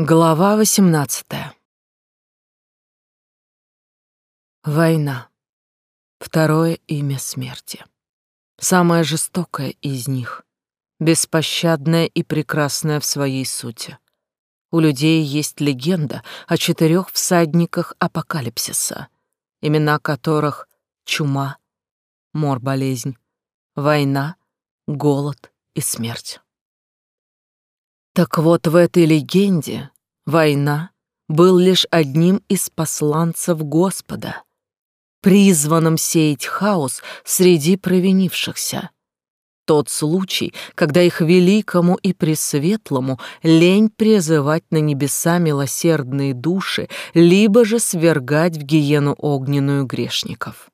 Глава 18. Война. Второе имя смерти. Самое жестокое из них, беспощадное и прекрасное в своей сути. У людей есть легенда о четырех всадниках апокалипсиса, имена которых чума, мор-болезнь, война, голод и смерть. Так вот, в этой легенде война был лишь одним из посланцев Господа, призванным сеять хаос среди провинившихся. Тот случай, когда их великому и пресветлому лень призывать на небеса милосердные души, либо же свергать в гиену огненную грешников.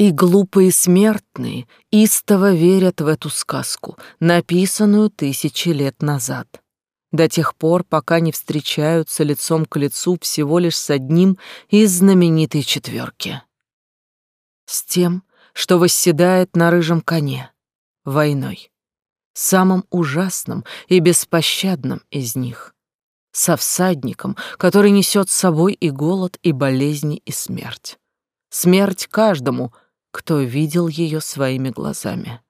И глупые смертные истово верят в эту сказку, написанную тысячи лет назад, до тех пор, пока не встречаются лицом к лицу всего лишь с одним из знаменитой четверки. С тем, что восседает на рыжем коне, войной, самым ужасным и беспощадным из них, со всадником, который несет с собой и голод, и болезни, и смерть. Смерть каждому — кто видел ее своими глазами.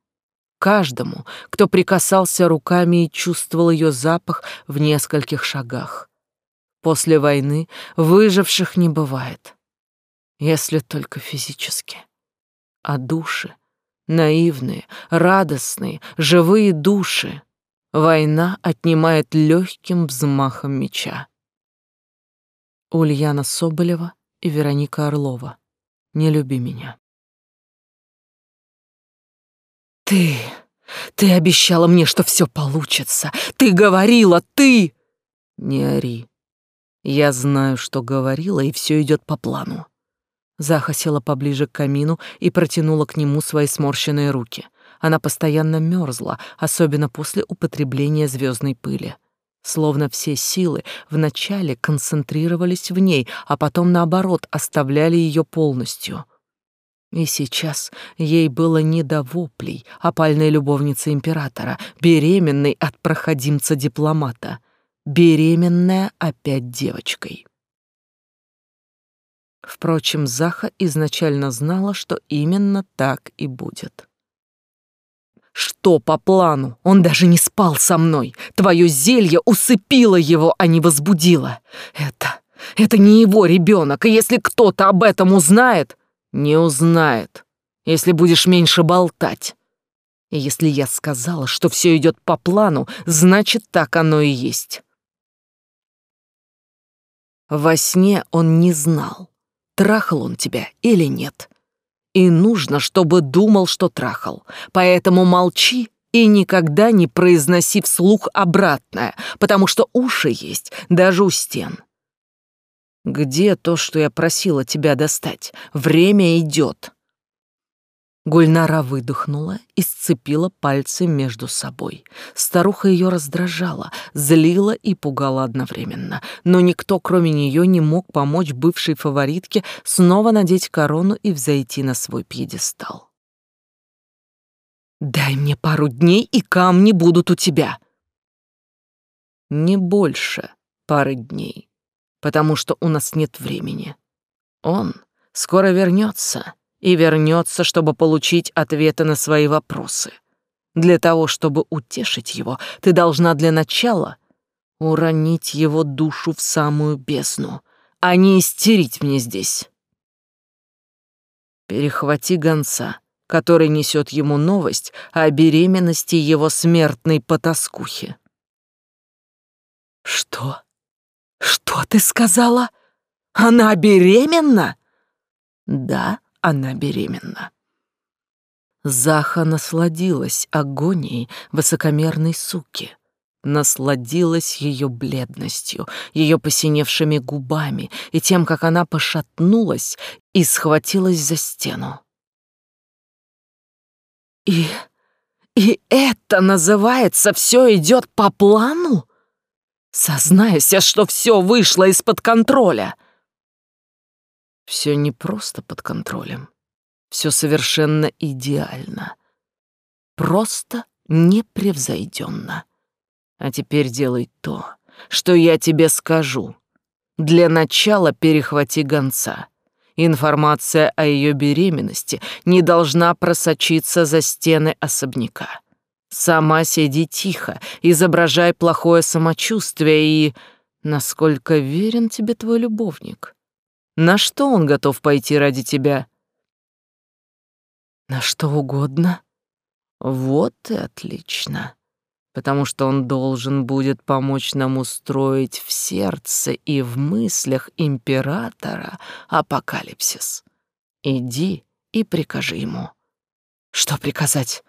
Каждому, кто прикасался руками и чувствовал ее запах в нескольких шагах. После войны выживших не бывает, если только физически. А души, наивные, радостные, живые души, война отнимает легким взмахом меча. Ульяна Соболева и Вероника Орлова. Не люби меня. Ты... Ты обещала мне, что все получится. Ты говорила, ты... Не ори. Я знаю, что говорила, и все идет по плану. Заха села поближе к камину и протянула к нему свои сморщенные руки. Она постоянно мерзла, особенно после употребления звездной пыли. Словно все силы вначале концентрировались в ней, а потом, наоборот, оставляли ее полностью. И сейчас ей было не до воплей опальной любовницы императора, беременной от проходимца-дипломата, беременная опять девочкой. Впрочем, Заха изначально знала, что именно так и будет. «Что по плану? Он даже не спал со мной. Твое зелье усыпило его, а не возбудило. Это... это не его ребенок, и если кто-то об этом узнает, не узнает, если будешь меньше болтать. И если я сказала, что все идет по плану, значит, так оно и есть. Во сне он не знал, трахал он тебя или нет. И нужно, чтобы думал, что трахал. Поэтому молчи и никогда не произноси вслух обратное, потому что уши есть даже у стен. Где то, что я просила тебя достать? Время идет. Гульнара выдохнула и сцепила пальцы между собой. Старуха ее раздражала, злила и пугала одновременно. Но никто, кроме нее, не мог помочь бывшей фаворитке снова надеть корону и взойти на свой пьедестал. «Дай мне пару дней, и камни будут у тебя!» «Не больше пары дней», потому что у нас нет времени. Он скоро вернется и вернется, чтобы получить ответы на свои вопросы. Для того, чтобы утешить его, ты должна для начала уронить его душу в самую бездну, а не истерить мне здесь. Перехвати гонца, который несет ему новость о беременности его смертной потаскухи. Что? «Что ты сказала? Она беременна?» «Да, она беременна». Заха насладилась агонией высокомерной суки, насладилась ее бледностью, ее посиневшими губами и тем, как она пошатнулась и схватилась за стену. «И... и это называется все идет по плану?» Сознайся, что все вышло из-под контроля. Все не просто под контролем. Все совершенно идеально. Просто непревзойденно. А теперь делай то, что я тебе скажу. Для начала перехвати гонца. Информация о ее беременности не должна просочиться за стены особняка. Сама сиди тихо, изображай плохое самочувствие и... Насколько верен тебе твой любовник? На что он готов пойти ради тебя? На что угодно. Вот и отлично. Потому что он должен будет помочь нам устроить в сердце и в мыслях императора апокалипсис. Иди и прикажи ему. Что приказать?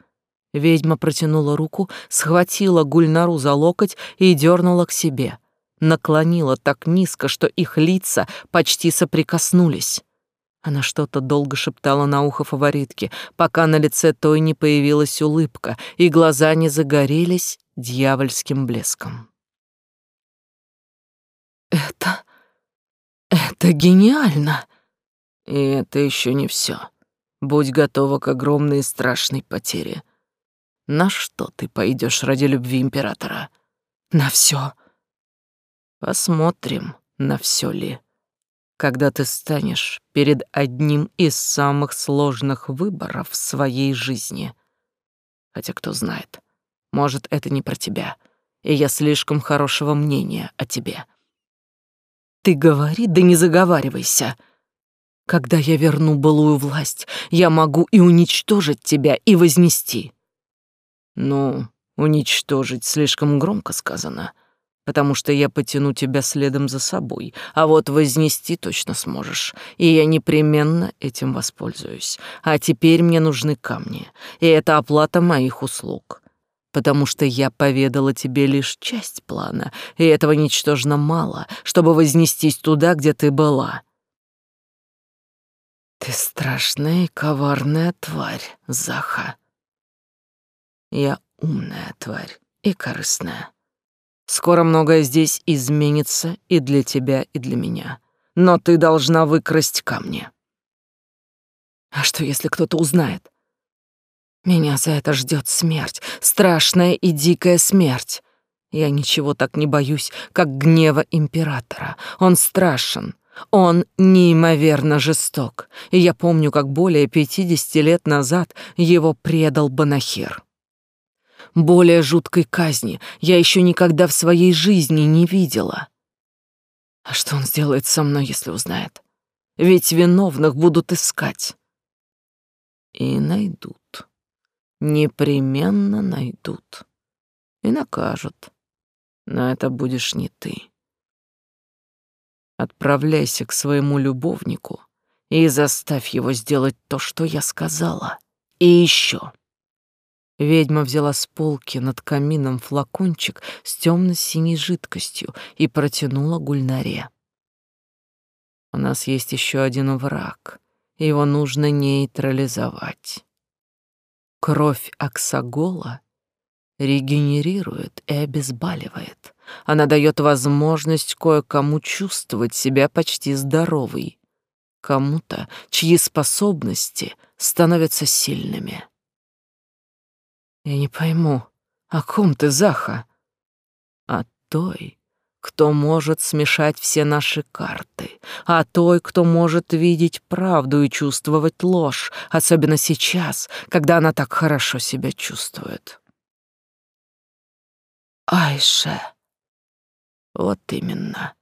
Ведьма протянула руку, схватила Гульнару за локоть и дернула к себе наклонила так низко, что их лица почти соприкоснулись. Она что-то долго шептала на ухо фаворитке, пока на лице той не появилась улыбка, и глаза не загорелись дьявольским блеском. «Это... это гениально!» «И это еще не все. Будь готова к огромной и страшной потере. На что ты пойдешь ради любви императора?» «На все. Посмотрим, на все ли. Когда ты станешь перед одним из самых сложных выборов в своей жизни. Хотя кто знает, может, это не про тебя, и я слишком хорошего мнения о тебе. Ты говори, да не заговаривайся. Когда я верну былую власть, я могу и уничтожить тебя, и вознести. Ну, уничтожить слишком громко сказано — потому что я потяну тебя следом за собой, а вот вознести точно сможешь, и я непременно этим воспользуюсь. А теперь мне нужны камни, и это оплата моих услуг. Потому что я поведала тебе лишь часть плана, и этого ничтожно мало, чтобы вознестись туда, где ты была. Ты страшная и коварная тварь, Заха. Я умная тварь и корыстная. Скоро многое здесь изменится и для тебя, и для меня. Но ты должна выкрасть камни. А что, если кто-то узнает? Меня за это ждет смерть, страшная и дикая смерть. Я ничего так не боюсь, как гнева императора. Он страшен, он неимоверно жесток, и я помню, как более пятидесяти лет назад его предал Банахир. Более жуткой казни я еще никогда в своей жизни не видела. А что он сделает со мной, если узнает? Ведь виновных будут искать. И найдут. Непременно найдут. И накажут. Но это будешь не ты. Отправляйся к своему любовнику и заставь его сделать то, что я сказала. И еще. Ведьма взяла с полки над камином флакончик с темно-синей жидкостью и протянула Гульнаре. «У нас есть еще один враг. Его нужно нейтрализовать. Кровь Аксагола регенерирует и обезболивает. Она дает возможность кое-кому чувствовать себя почти здоровой, кому-то, чьи способности становятся сильными. Я не пойму, о ком ты, Заха? О той, кто может смешать все наши карты, о той, кто может видеть правду и чувствовать ложь, особенно сейчас, когда она так хорошо себя чувствует. Айше. Вот именно.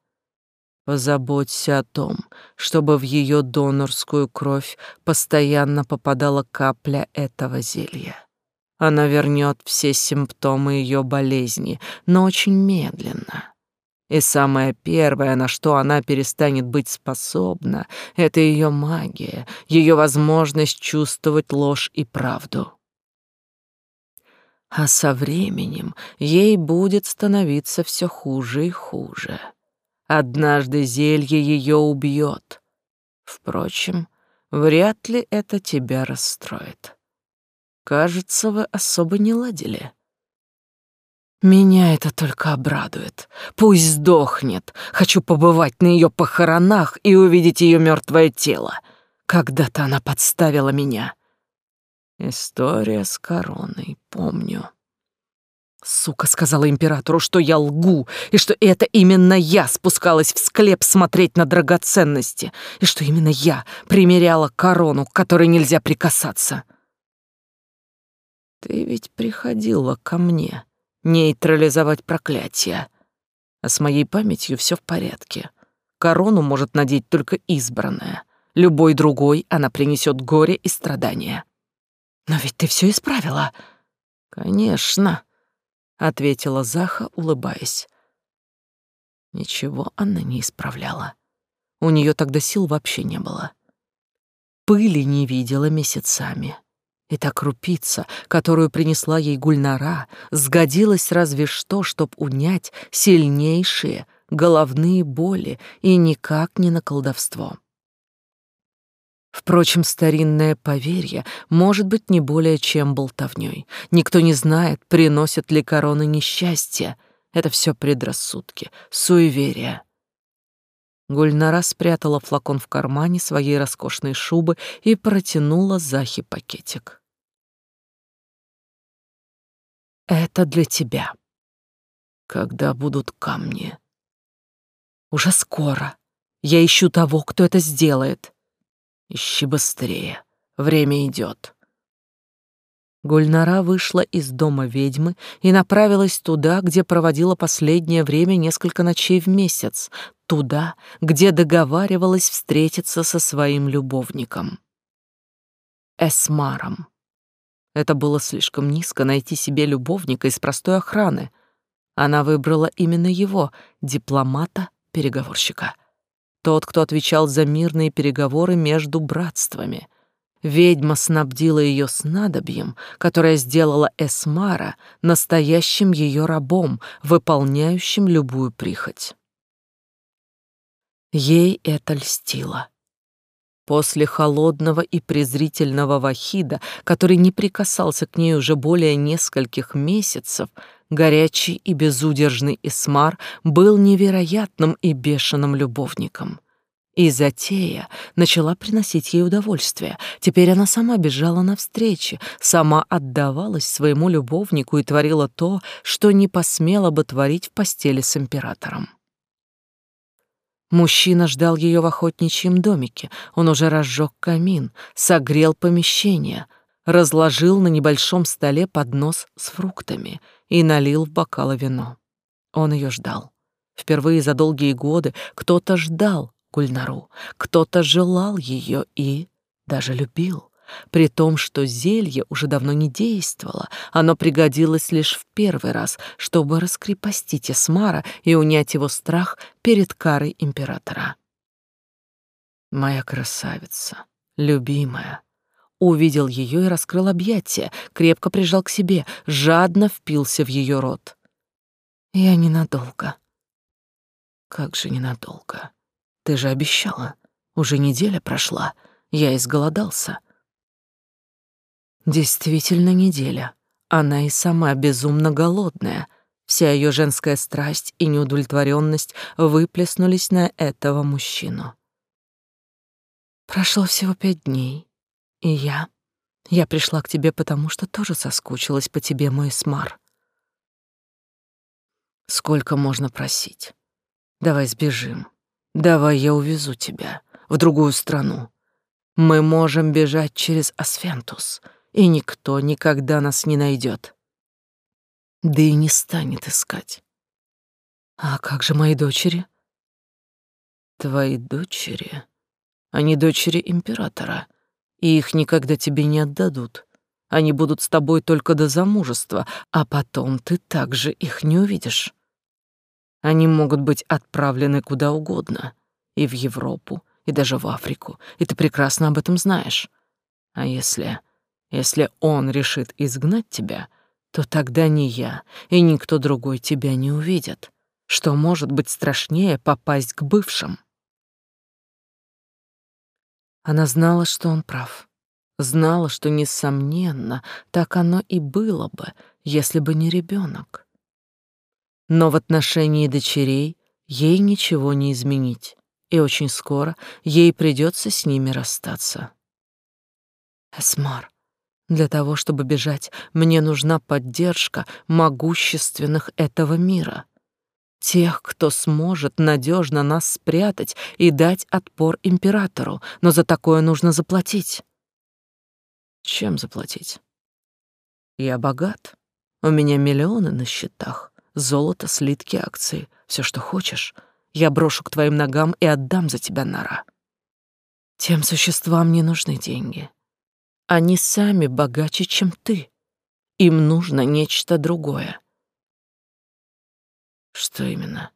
Позаботься о том, чтобы в ее донорскую кровь постоянно попадала капля этого зелья. Она вернет все симптомы ее болезни, но очень медленно. И самое первое, на что она перестанет быть способна, это ее магия, ее возможность чувствовать ложь и правду. А со временем ей будет становиться все хуже и хуже. Однажды зелье ее убьет. Впрочем, вряд ли это тебя расстроит. Кажется, вы особо не ладили. Меня это только обрадует. Пусть сдохнет. Хочу побывать на ее похоронах и увидеть ее мертвое тело. Когда-то она подставила меня. История с короной, помню. Сука сказала императору, что я лгу, и что это именно я спускалась в склеп смотреть на драгоценности, и что именно я примеряла корону, к которой нельзя прикасаться. Ты ведь приходила ко мне нейтрализовать проклятие. А с моей памятью все в порядке. Корону может надеть только избранная. Любой другой она принесет горе и страдания. Но ведь ты все исправила. Конечно, ответила Заха, улыбаясь. Ничего она не исправляла. У нее тогда сил вообще не было. Пыли не видела месяцами. И та крупица, которую принесла ей Гульнара, сгодилась разве что, чтоб унять сильнейшие головные боли и никак не на колдовство. Впрочем, старинное поверье может быть не более чем болтовнёй. Никто не знает, приносят ли короны несчастья. Это все предрассудки, суеверия. Гульнара спрятала флакон в кармане своей роскошной шубы и протянула Захе пакетик. «Это для тебя. Когда будут камни?» «Уже скоро. Я ищу того, кто это сделает». Ищи быстрее. Время идет. Гульнара вышла из дома ведьмы и направилась туда, где проводила последнее время несколько ночей в месяц, туда, где договаривалась встретиться со своим любовником. Эсмаром. Это было слишком низко найти себе любовника из простой охраны. Она выбрала именно его, дипломата-переговорщика тот, кто отвечал за мирные переговоры между братствами. Ведьма снабдила ее снадобьем, которое сделала Эсмара настоящим ее рабом, выполняющим любую прихоть. Ей это льстило. После холодного и презрительного Вахида, который не прикасался к ней уже более нескольких месяцев, горячий и безудержный Исмар был невероятным и бешеным любовником. И затея начала приносить ей удовольствие. Теперь она сама бежала навстречу, сама отдавалась своему любовнику и творила то, что не посмела бы творить в постели с императором. Мужчина ждал ее в охотничьем домике. Он уже разжег камин, согрел помещение, разложил на небольшом столе поднос с фруктами — и налил в бокалы вино. Он ее ждал. Впервые за долгие годы кто-то ждал Гульнару, кто-то желал ее и даже любил. При том, что зелье уже давно не действовало, оно пригодилось лишь в первый раз, чтобы раскрепостить Эсмара и унять его страх перед карой императора. «Моя красавица, любимая», увидел ее и раскрыл объятия, крепко прижал к себе, жадно впился в ее рот. Я ненадолго. Как же ненадолго? Ты же обещала. Уже неделя прошла. Я изголодался. Действительно неделя. Она и сама безумно голодная. Вся ее женская страсть и неудовлетворенность выплеснулись на этого мужчину. Прошло всего пять дней. И я... Я пришла к тебе, потому что тоже соскучилась по тебе, мой Смар. Сколько можно просить? Давай сбежим. Давай я увезу тебя в другую страну. Мы можем бежать через Асфентус, и никто никогда нас не найдет. Да и не станет искать. А как же мои дочери? Твои дочери? Они дочери императора — и их никогда тебе не отдадут. Они будут с тобой только до замужества, а потом ты также их не увидишь. Они могут быть отправлены куда угодно, и в Европу, и даже в Африку, и ты прекрасно об этом знаешь. А если... если он решит изгнать тебя, то тогда ни я и никто другой тебя не увидят. Что может быть страшнее попасть к бывшим? Она знала, что он прав. Знала, что, несомненно, так оно и было бы, если бы не ребенок. Но в отношении дочерей ей ничего не изменить, и очень скоро ей придется с ними расстаться. «Эсмар, Для того, чтобы бежать, мне нужна поддержка могущественных этого мира. Тех, кто сможет надежно нас спрятать и дать отпор императору, но за такое нужно заплатить. Чем заплатить? Я богат. У меня миллионы на счетах. Золото, слитки, акции, все, что хочешь. Я брошу к твоим ногам и отдам за тебя нора. Тем существам не нужны деньги. Они сами богаче, чем ты. Им нужно нечто другое. Что именно?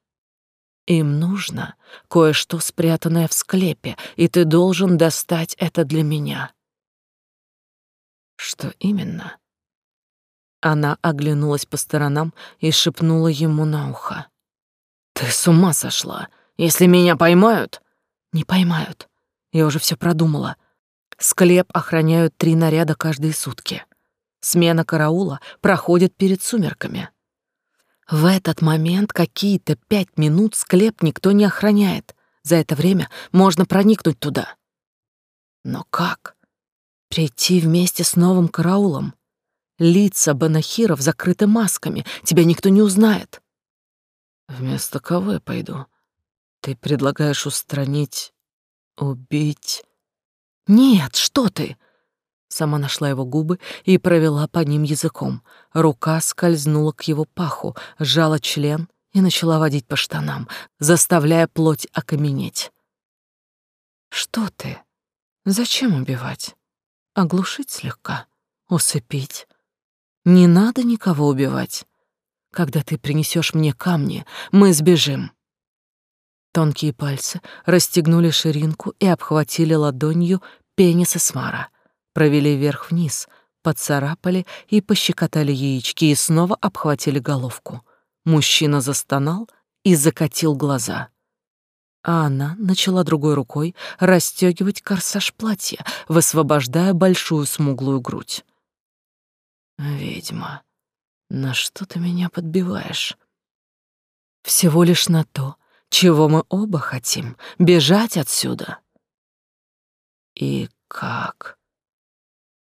Им нужно кое-что спрятанное в склепе, и ты должен достать это для меня. Что именно? Она оглянулась по сторонам и шепнула ему на ухо. Ты с ума сошла? Если меня поймают? Не поймают. Я уже все продумала. Склеп охраняют три наряда каждые сутки. Смена караула проходит перед сумерками. В этот момент какие-то пять минут склеп никто не охраняет. За это время можно проникнуть туда. Но как? Прийти вместе с новым караулом. Лица банахиров закрыты масками, тебя никто не узнает. Вместо кого я пойду? Ты предлагаешь устранить, убить «Нет, что ты!» Сама нашла его губы и провела по ним языком. Рука скользнула к его паху, сжала член и начала водить по штанам, заставляя плоть окаменеть. «Что ты? Зачем убивать? Оглушить слегка? Усыпить? Не надо никого убивать. Когда ты принесешь мне камни, мы сбежим». Тонкие пальцы расстегнули ширинку и обхватили ладонью пенис Эсмара, провели вверх-вниз, поцарапали и пощекотали яички и снова обхватили головку. Мужчина застонал и закатил глаза. А она начала другой рукой расстегивать корсаж платья, высвобождая большую смуглую грудь. «Ведьма, на что ты меня подбиваешь?» «Всего лишь на то, чего мы оба хотим — бежать отсюда». «И как?»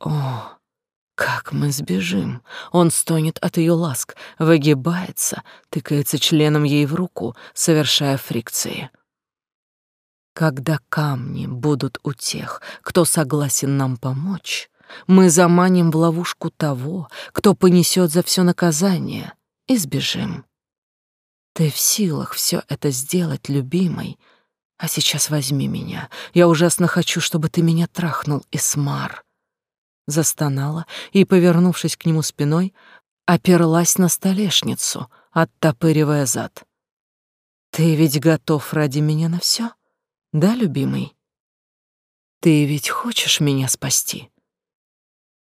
«О, как мы сбежим!» Он стонет от ее ласк, выгибается, тыкается членом ей в руку, совершая фрикции. Когда камни будут у тех, кто согласен нам помочь, мы заманим в ловушку того, кто понесет за все наказание, и сбежим. Ты в силах все это сделать, любимый. А сейчас возьми меня. Я ужасно хочу, чтобы ты меня трахнул, Исмар. Застонала и, повернувшись к нему спиной, оперлась на столешницу, оттопыривая зад. Ты ведь готов ради меня на все, да, любимый? Ты ведь хочешь меня спасти?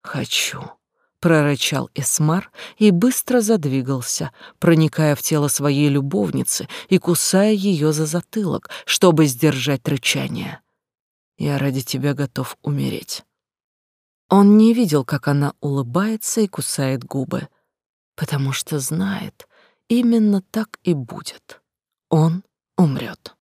Хочу прорычал Эсмар и быстро задвигался, проникая в тело своей любовницы и кусая ее за затылок, чтобы сдержать рычание. Я ради тебя готов умереть. Он не видел, как она улыбается и кусает губы, потому что знает, именно так и будет. Он умрет.